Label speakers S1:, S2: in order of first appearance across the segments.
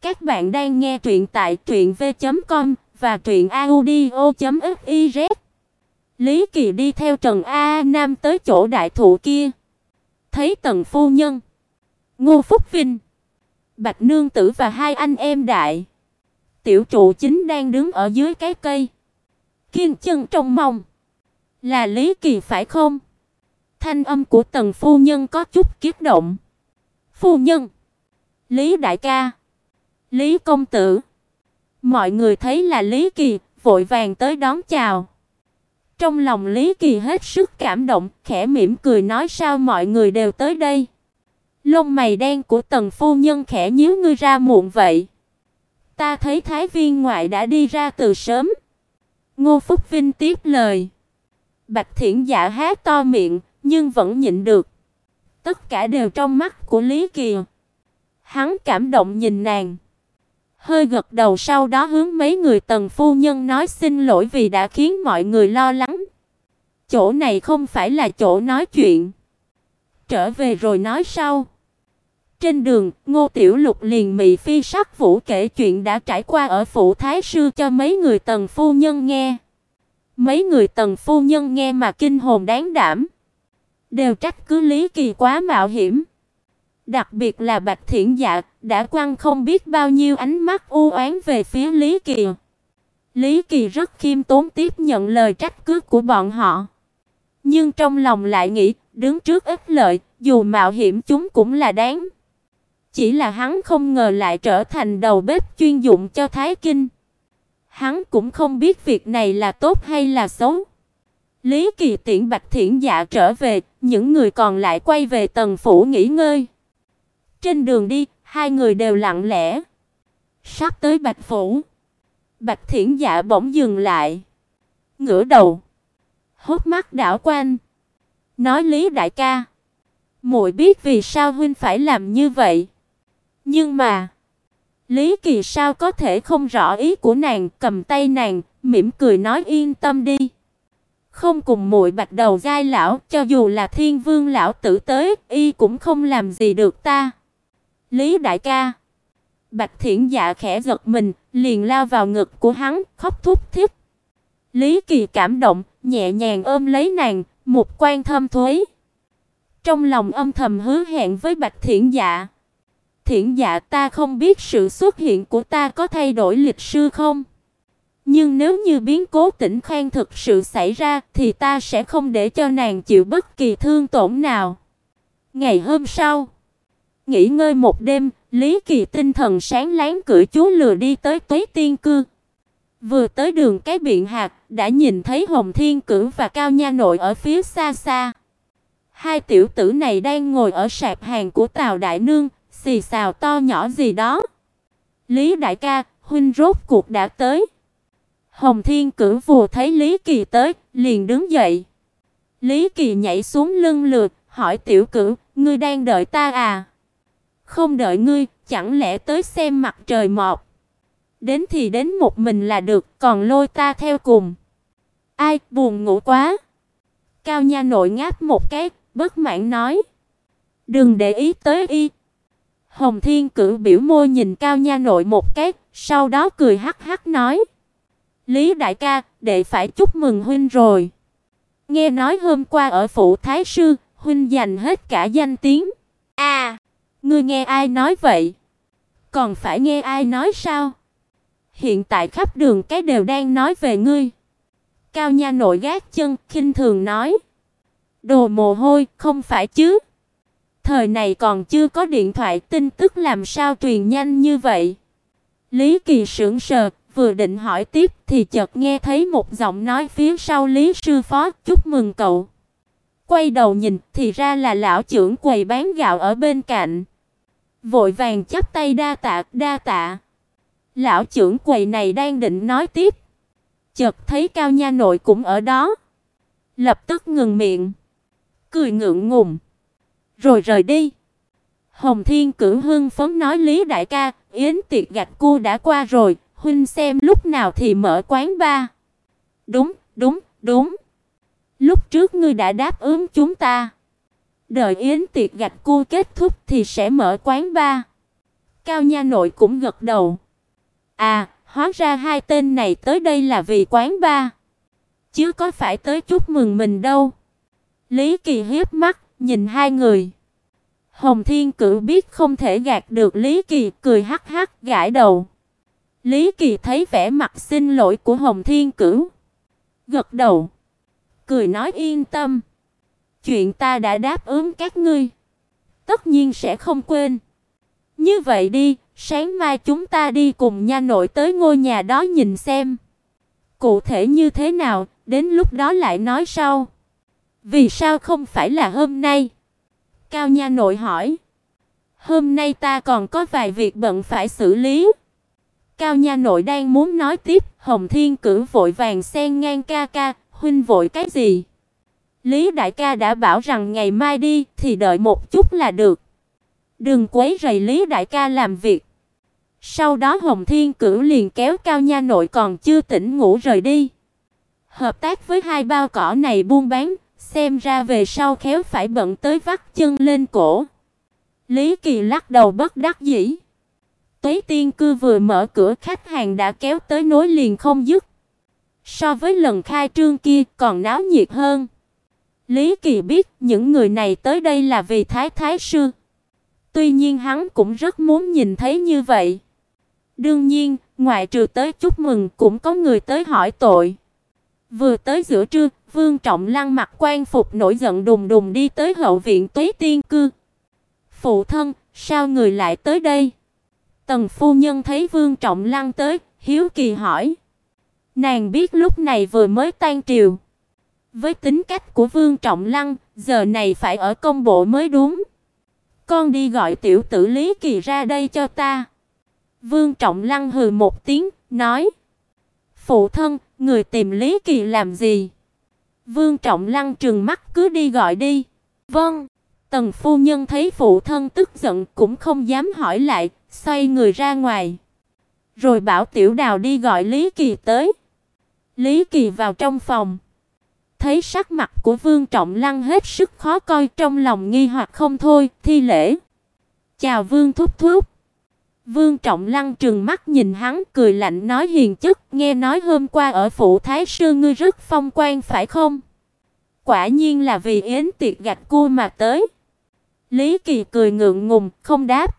S1: Các bạn đang nghe truyện tại truyệnv.com và truyệnaudio.fiz. Lý Kỳ đi theo Trần A Nam tới chỗ đại thụ kia, thấy Tần phu nhân, Ngô Phúc Vinh, Bạch nương tử và hai anh em đại tiểu trụ chính đang đứng ở dưới cái cây, kiên chân trong mong. Là Lý Kỳ phải không? Thanh âm của Tần phu nhân có chút kiếp động. Phu nhân, Lý đại ca, Lý công tử. Mọi người thấy là Lý Kỳ, vội vàng tới đón chào. Trong lòng Lý Kỳ hết sức cảm động, khẽ mỉm cười nói sao mọi người đều tới đây. Lông mày đen của Tần phu nhân khẽ nhíu ngươi ra muộn vậy. Ta thấy thái viên ngoại đã đi ra từ sớm. Ngô Phúc Vinh tiếp lời. Bạch Thiển Dạ há to miệng, nhưng vẫn nhịn được. Tất cả đều trong mắt của Lý Kỳ. Hắn cảm động nhìn nàng hơi gật đầu sau đó hướng mấy người tần phu nhân nói xin lỗi vì đã khiến mọi người lo lắng. Chỗ này không phải là chỗ nói chuyện. Trở về rồi nói sau. Trên đường, Ngô Tiểu Lục liền mị phi sắc vũ kể chuyện đã trải qua ở phủ thái sư cho mấy người tần phu nhân nghe. Mấy người tần phu nhân nghe mà kinh hồn đáng đảm, đều trách cứ Lý Kỳ quá mạo hiểm. Đặc biệt là Bạch Thiển Dạ đã quăng không biết bao nhiêu ánh mắt u oán về phía Lý Kỳ. Lý Kỳ rất khiêm tốn tiếp nhận lời trách cứ của bọn họ. Nhưng trong lòng lại nghĩ, đứng trước ích lợi, dù mạo hiểm chúng cũng là đáng. Chỉ là hắn không ngờ lại trở thành đầu bếp chuyên dụng cho Thái Kinh. Hắn cũng không biết việc này là tốt hay là xấu. Lý Kỳ tiễn Bạch Thiển Dạ trở về, những người còn lại quay về tầng phủ nghỉ ngơi. Trên đường đi, hai người đều lặng lẽ. Sắp tới Bạch phủ, Bạch Thiển Dạ bỗng dừng lại, ngửa đầu, hốt mắt đảo quanh, nói Lý đại ca, muội biết vì sao huynh phải làm như vậy. Nhưng mà, Lý Kỳ sao có thể không rõ ý của nàng, cầm tay nàng, mỉm cười nói yên tâm đi. Không cùng muội Bạch Đầu giai lão, cho dù là Thiên Vương lão tử tới, y cũng không làm gì được ta. Lý đại ca. Bạch Thiển Dạ khẽ giật mình, liền lao vào ngực của hắn, khóc thút thít. Lý Kỳ cảm động, nhẹ nhàng ôm lấy nàng, một quan thâm thối. Trong lòng âm thầm hứa hẹn với Bạch Thiển Dạ. Thiển Dạ ta không biết sự xuất hiện của ta có thay đổi lịch sử không? Nhưng nếu như biến cố tỉnh khoan thực sự xảy ra thì ta sẽ không để cho nàng chịu bất kỳ thương tổn nào. Ngày hôm sau, Nghỉ ngơi một đêm, Lý Kỳ tinh thần sáng láng cưỡi chú lừa đi tới Tuế Tiên cư. Vừa tới đường cái biện hạt, đã nhìn thấy Hồng Thiên Cửu và Cao Nha Nội ở phía xa xa. Hai tiểu tử này đang ngồi ở sạp hàng của Tào đại nương, xì xào to nhỏ gì đó. Lý đại ca, huynh rốt cuộc đã tới. Hồng Thiên Cửu vừa thấy Lý Kỳ tới, liền đứng dậy. Lý Kỳ nhảy xuống lưng lượt, hỏi tiểu cửu, ngươi đang đợi ta à? Không đợi ngươi, chẳng lẽ tới xem mặt trời mọc? Đến thì đến một mình là được, còn lôi ta theo cùng. Ai, buồn ngủ quá. Cao nha nội ngáp một cái, bất mãn nói. Đừng để ý tới y. Hồng Thiên cử biểu môi nhìn Cao nha nội một cái, sau đó cười hắc hắc nói. Lý đại ca, đệ phải chúc mừng huynh rồi. Nghe nói hôm qua ở phủ thái sư, huynh giành hết cả danh tiếng. À, Ngươi nghe ai nói vậy? Còn phải nghe ai nói sao? Hiện tại khắp đường cái đều đang nói về ngươi. Cao Nha nội gác chân, khinh thường nói: "Đồ mồ hôi, không phải chứ? Thời này còn chưa có điện thoại, tin tức làm sao truyền nhanh như vậy?" Lý Kỳ sững sờ, vừa định hỏi tiếp thì chợt nghe thấy một giọng nói phía sau Lý sư phó, "Chúc mừng cậu." Quay đầu nhìn, thì ra là lão trưởng quầy bán gạo ở bên cạnh. Vội vàng chắp tay đa tạ, đa tạ. Lão trưởng quầy này đang định nói tiếp, chợt thấy Cao Nha nội cũng ở đó, lập tức ngừng miệng, cười ngượng ngùng, rồi rời đi. Hồng Thiên Cửu hưng phấn nói Lý đại ca, yến tiệc gạch cua đã qua rồi, huynh xem lúc nào thì mở quán ba. Đúng, đúng, đúng. Lúc trước ngươi đã đáp ứng chúng ta. Đợi yến tiệc gạch cu kết thúc thì sẽ mở quán ba. Cao nha nội cũng gật đầu. À, hóa ra hai tên này tới đây là vì quán ba. Chứ có phải tới chúc mừng mình đâu. Lý Kỳ hiếp mắt, nhìn hai người. Hồng Thiên cử biết không thể gạt được Lý Kỳ, cười hắc hắc gãi đầu. Lý Kỳ thấy vẻ mặt xin lỗi của Hồng Thiên Cửu, gật đầu, cười nói yên tâm, chuyện ta đã đáp ứng các ngươi, tất nhiên sẽ không quên. Như vậy đi, sáng mai chúng ta đi cùng nha nội tới ngôi nhà đó nhìn xem. Cụ thể như thế nào, đến lúc đó lại nói sau. Vì sao không phải là hôm nay? Cao nha nội hỏi. Hôm nay ta còn có vài việc bận phải xử lý. Cao nha nội đang muốn nói tiếp, Hồng Thiên Cử vội vàng xen ngang ca ca, huynh vội cái gì? Lý đại ca đã bảo rằng ngày mai đi thì đợi một chút là được. Đừng quấy rầy Lý đại ca làm việc. Sau đó Hồng Thiên Cửu liền kéo Cao Nha Nội còn chưa tỉnh ngủ rời đi. Hợp tác với hai bao cỏ này buôn bán, xem ra về sau khéo phải bận tới vắt chân lên cổ. Lý Kỳ lắc đầu bất đắc dĩ. Tuế Tiên cư vừa mở cửa khách hàng đã kéo tới nối liền không dứt. So với lần khai trương kia còn náo nhiệt hơn. Lý Kỳ biết những người này tới đây là vì Thái Thái sư. Tuy nhiên hắn cũng rất muốn nhìn thấy như vậy. Đương nhiên, ngoại trừ tới chúc mừng cũng có người tới hỏi tội. Vừa tới giữa trưa, Vương Trọng Lăng mặc quan phục nổi giận đùng đùng đi tới hậu viện Tuế Tiên cư. "Phụ thân, sao người lại tới đây?" Tần phu nhân thấy Vương Trọng Lăng tới, hiếu kỳ hỏi. Nàng biết lúc này vừa mới tan triều. Với tính cách của Vương Trọng Lăng, giờ này phải ở công bộ mới đúng. Con đi gọi tiểu tử Lý Kỳ ra đây cho ta. Vương Trọng Lăng hừ một tiếng, nói: "Phụ thân, người tìm Lý Kỳ làm gì?" Vương Trọng Lăng trừng mắt cứ đi gọi đi. "Vâng." Tần phu nhân thấy phụ thân tức giận cũng không dám hỏi lại, xoay người ra ngoài. Rồi bảo Tiểu Đào đi gọi Lý Kỳ tới. Lý Kỳ vào trong phòng, thấy sắc mặt của Vương Trọng Lăng hết sức khó coi, trong lòng nghi hoặc không thôi, thi lễ. "Chào Vương thúc thúc." Vương Trọng Lăng trừng mắt nhìn hắn, cười lạnh nói hiền chất, nghe nói hôm qua ở phủ thái sư ngươi rất phong quan phải không? Quả nhiên là vì yến tiệc gạch cua mà tới. Lý Kỳ cười ngượng ngùng, không đáp.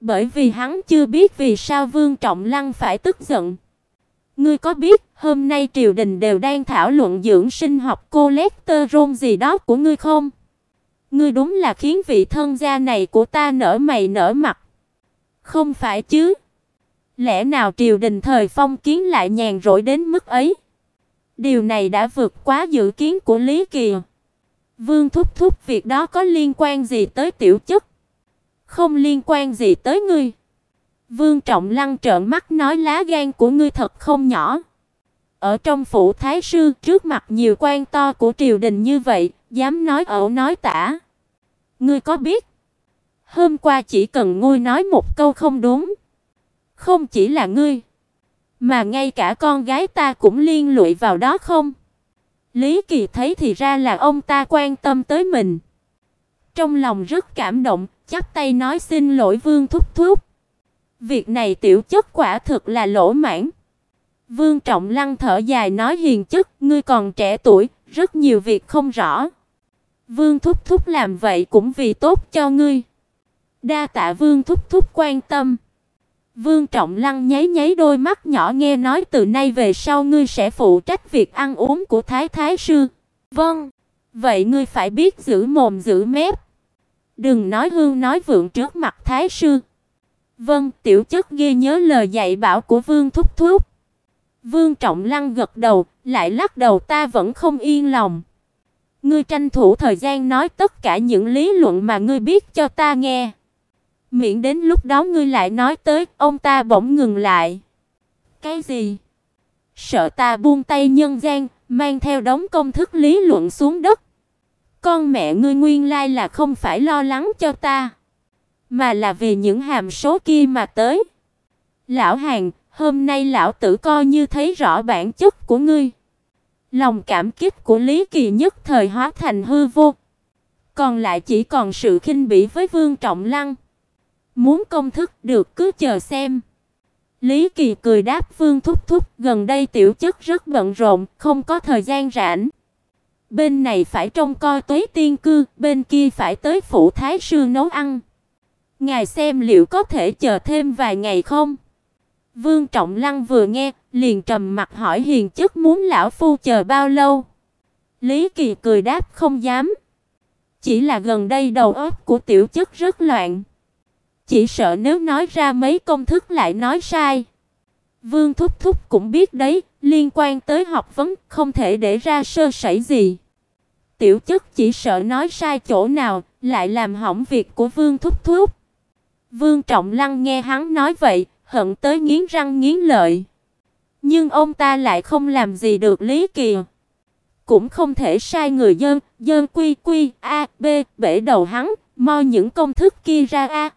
S1: Bởi vì hắn chưa biết vì sao Vương Trọng Lăng phải tức giận. Ngươi có biết, hôm nay triều đình đều đang thảo luận dưỡng sinh học cholesterol gì đó của ngươi không? Ngươi đúng là khiến vị thân gia này của ta nở mày nở mặt. Không phải chứ? Lẽ nào triều đình thời phong kiến lại nhàn rỗi đến mức ấy? Điều này đã vượt quá dự kiến của Lý Kỳ. Vương thúc thúc việc đó có liên quan gì tới tiểu chất? Không liên quan gì tới ngươi. Vương Trọng Lăng trợn mắt nói lá gan của ngươi thật không nhỏ. Ở trong phủ thái sư, trước mặt nhiều quan to của triều đình như vậy, dám nói ẩu nói tả. Ngươi có biết, hôm qua chỉ cần ngươi nói một câu không đúng, không chỉ là ngươi, mà ngay cả con gái ta cũng liên lụy vào đó không? Lý Kỳ thấy thì ra là ông ta quan tâm tới mình. Trong lòng rất cảm động, chắp tay nói xin lỗi Vương thúc thúc. Việc này tiểu chất quả thực là lỗ mãn. Vương Trọng Lăng thở dài nói hiền chất, ngươi còn trẻ tuổi, rất nhiều việc không rõ. Vương thúc thúc làm vậy cũng vì tốt cho ngươi. Đa tạ Vương thúc thúc quan tâm. Vương Trọng Lăng nháy nháy đôi mắt nhỏ nghe nói từ nay về sau ngươi sẽ phụ trách việc ăn uống của Thái Thái sư. Vâng, vậy ngươi phải biết giữ mồm giữ mép. Đừng nói hương nói vượng trước mặt Thái sư. Vâng, tiểu chất ghi nhớ lời dạy bảo của Vương thúc thúc. Vương Trọng Lăng gật đầu, lại lắc đầu ta vẫn không yên lòng. Ngươi tranh thủ thời gian nói tất cả những lý luận mà ngươi biết cho ta nghe. Miễn đến lúc đó ngươi lại nói tới, ông ta bỗng ngừng lại. Cái gì? Sợ ta buông tay nhân gian, mang theo đống công thức lý luận xuống đất. Con mẹ ngươi nguyên lai là không phải lo lắng cho ta, mà là vì những hàm số kia mà tới. Lão Hàn, hôm nay lão tử coi như thấy rõ bản chất của ngươi. Lòng cảm kích của Lý Kỳ nhất thời hóa thành hư vô, còn lại chỉ còn sự khinh bỉ với Vương Trọng Lăng. Muốn công thức được cứ chờ xem. Lý Kỳ cười đáp Vương thúc thúc, gần đây tiểu chất rất bận rộn, không có thời gian rảnh. Bên này phải trông coi Tuế Tiên cư, bên kia phải tới phủ thái sư nấu ăn. Ngài xem liệu có thể chờ thêm vài ngày không? Vương Trọng Lăng vừa nghe, liền trầm mặt hỏi hiền chức muốn lão phu chờ bao lâu? Lý Kỳ cười đáp không dám. Chỉ là gần đây đầu óc của tiểu chức rất loạn. Chỉ sợ nếu nói ra mấy công thức lại nói sai. Vương Thúc Thúc cũng biết đấy, liên quan tới học vấn không thể để ra sơ sẩy gì. Tiểu chức chỉ sợ nói sai chỗ nào, lại làm hỏng việc của Vương Thúc Thúc. Vương Trọng Lăng nghe hắn nói vậy, hận tới nghiến răng nghiến lợi. Nhưng ông ta lại không làm gì được Lý Kỳ. Cũng không thể sai người dân, dân quy quy a b bể đầu hắn, mo những công thức kia ra a.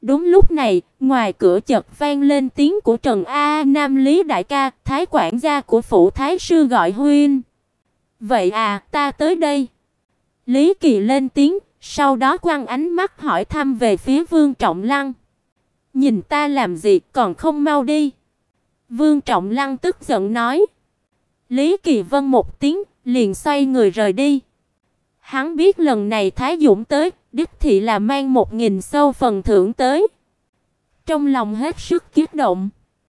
S1: Đúng lúc này, ngoài cửa chợt vang lên tiếng của Trần A Nam Lý đại ca, thái quản gia của phủ thái sư gọi huynh. "Vậy à, ta tới đây." Lý Kỳ lên tiếng, sau đó quăng ánh mắt hỏi thăm về phía Vương Trọng Lăng. "Nhìn ta làm gì, còn không mau đi." Vương Trọng Lăng tức giận nói. Lý Kỳ Vân một tiếng, liền xoay người rời đi. Hắn biết lần này Thái Dũng tới, đích thị là mang một nghìn sâu phần thưởng tới. Trong lòng hết sức kiết động.